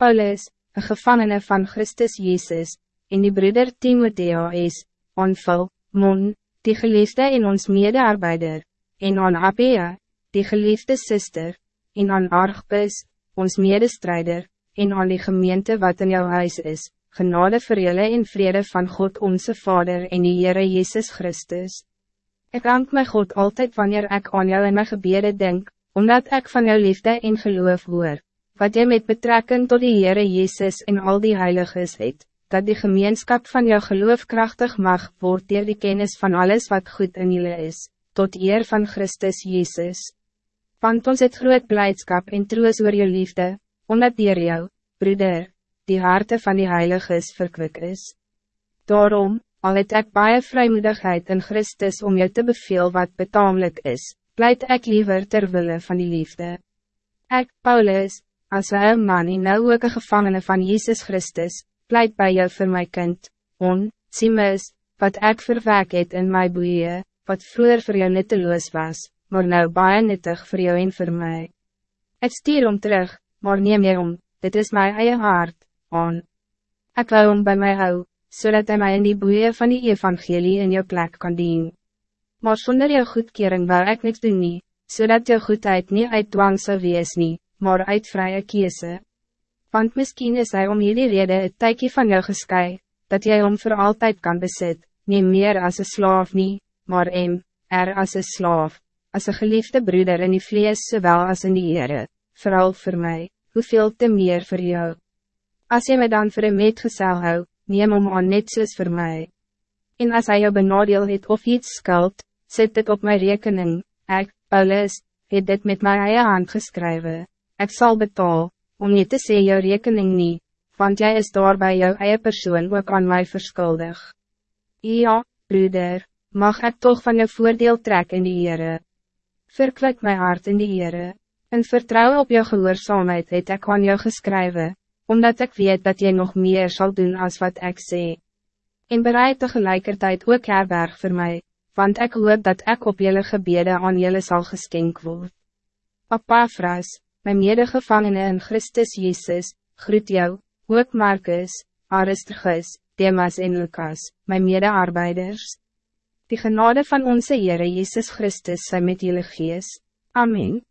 Paulus, een gevangene van Christus Jezus, en die broeder Timotheo is, onvul, mon, die geliefde in ons medearbeider, en aan Abea, die geliefde sister, en aan Argbus, ons medestrijder, en aan die gemeente wat in jouw huis is, genade vir julle en vrede van God onze Vader en die Heere Jezus Christus. Ik dank my God altijd wanneer ik aan jou in mijn gebede denk, omdat ik van jou liefde en geloof hoor, wat jy met betrekking tot die Heere Jezus en al die heiliges het, dat die gemeenschap van jou geloof krachtig mag word dier die kennis van alles wat goed in jullie is, tot eer van Christus Jezus. Want ons het groot blijdschap en troos oor jou liefde, omdat dier jou, broeder, die harte van die heiliges verkwik is. Daarom, al het ek baie vrijmoedigheid in Christus om jou te beveel wat betamelijk is, pleit ek liever terwille van die liefde. Ek, Paulus, als een man en nou een gevangene van Jezus Christus, pleit bij jou voor mijn kind, on, Simus, wat ik verwek het in my boeie, wat vroeger voor jou nutteloos was, maar nou baie nuttig voor jou en voor mij. Ik stier om terug, maar neem jy om, dit is mijn eie hart, on. Ik wou om bij mij hou, zodat hij mij in die boeie van die evangelie in jou plek kan dienen. Maar zonder jou goedkering wou ik niks doen nie, zodat jou goedheid niet uit dwang zou wees nie, maar uit vrije kiese. Want misschien is hij om jullie reden het tijkje van jou geskei, dat jij om voor altijd kan bezit, niet meer als een slaaf niet, maar hem, er als een slaaf, als een geliefde broeder in die vlees zowel als in die Heere, vooral voor mij, hoeveel te meer voor jou. Als je me dan voor een metgezel hou, neem om aan net soos voor mij. En als hij jou benadeel het of iets skuld, zet het op mijn rekening, ik, Paulus, het dit met mijn eie hand geschreven. Ik zal betalen, om niet te zeggen jou rekening niet, want jij is daar bij jou eie persoon ook aan mij verschuldig. Ja, broeder, mag ik toch van je voordeel trekken in die Heere. Verklik mijn hart in die Heere. En vertrouwen op jou gehoorzaamheid het ik aan jou geschreven, omdat ik weet dat jij nog meer zal doen als wat ik zeg. En bereid tegelijkertijd ook herberg voor mij, want ik hoop dat ik op jullie gebeden aan jullie zal geschenk worden. Papa Mijn medegevangene in Christus Jezus, groet jou, ook Marcus, Aristarchus, Demas en Lucas, mijn medearbeiders. Die genade van onze Heere Jezus Christus zijn met jullie geest. Amen.